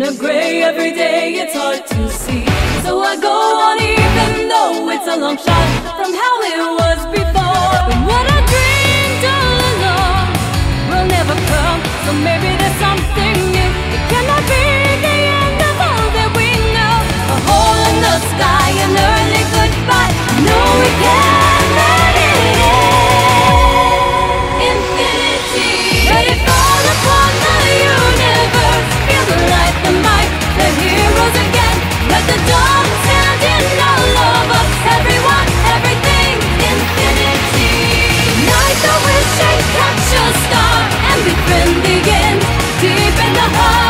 in the gray every day, it's hard to see. So I go on な